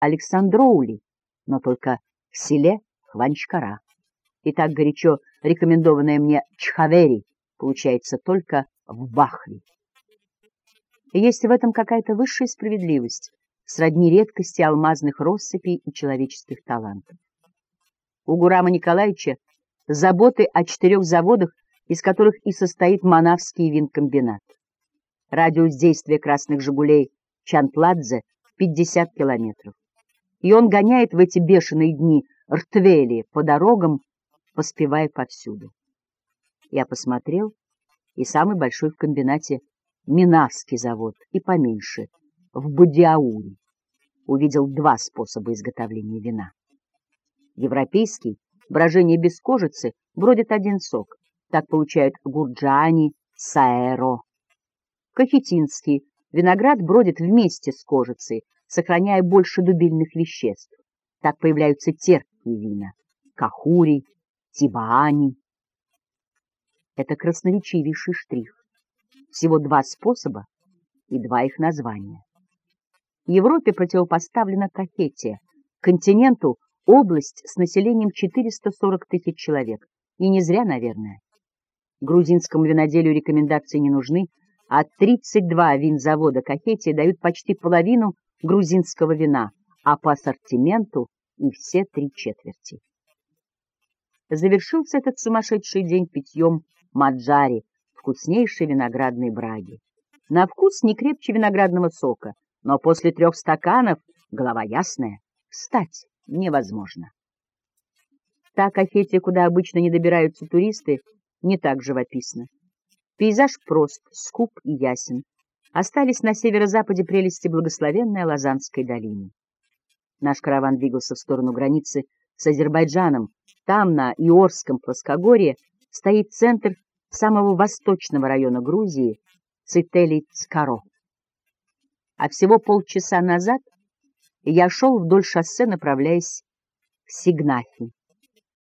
Александроули, но только в селе Хванчкара. И так горячо рекомендованная мне Чхавери получается только в Бахви. Есть в этом какая-то высшая справедливость, сродни редкости алмазных россыпей и человеческих талантов. У Гурама Николаевича заботы о четырех заводах, из которых и состоит Манавский винкомбинат. Радиус действия красных «Жигулей» Чантладзе — 50 километров. И он гоняет в эти бешеные дни ртвели по дорогам, поспевая повсюду. Я посмотрел, и самый большой в комбинате Минавский завод, и поменьше, в Будиауре. Увидел два способа изготовления вина. Европейский, брожение без кожицы, бродит один сок. Так получают гурджани, саэро. Кахетинский, виноград бродит вместе с кожицей, сохраняя больше дубильных веществ. Так появляются терпкие вина — кахури, тибаани. Это красноречивейший штрих. Всего два способа и два их названия. Европе противопоставлена Кахетия, континенту область с населением 440 тысяч человек. И не зря, наверное. Грузинскому виноделию рекомендации не нужны, а 32 винзавода Кахетия дают почти половину грузинского вина, а по ассортименту и все три четверти. Завершился этот сумасшедший день питьем маджари, вкуснейшей виноградной браги. На вкус не крепче виноградного сока, но после трех стаканов голова ясная, встать невозможно. Та Кахетия, куда обычно не добираются туристы, не так живописна. Пейзаж прост, скуп и ясен. Остались на северо-западе прелести благословенной Лазанской долины. Наш караван двигался в сторону границы с Азербайджаном. Там, на Иорском плоскогорье, стоит центр самого восточного района Грузии Цителий-Цкаро. А всего полчаса назад я шел вдоль шоссе, направляясь к Сигнахи.